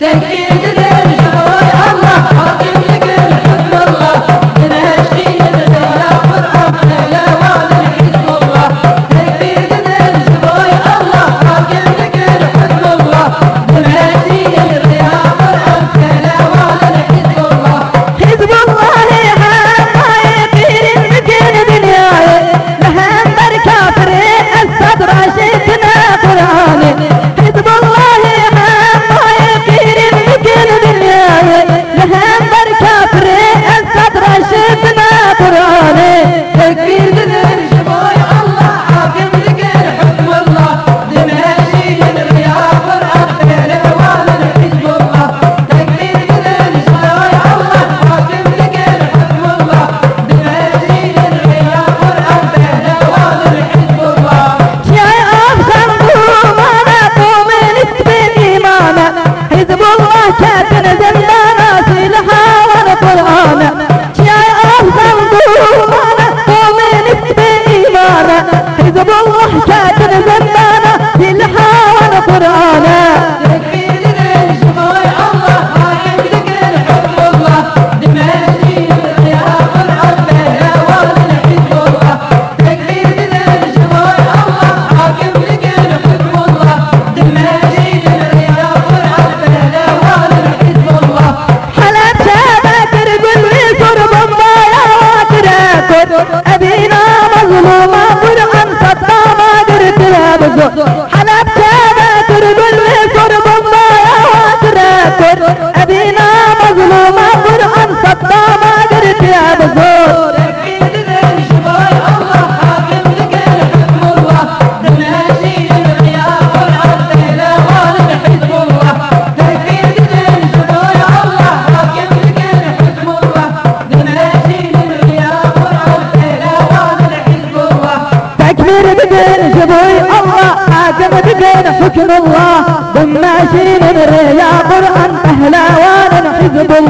Denk geldi der Allah Hakim زبوح كاتل زمانة في الحاوة قرآن 坐坐坐 ماشيين جبوي الله حاكم بقينا حكم الله. دم ماشيين الرياض الأن أهلا وأنا حزب الله.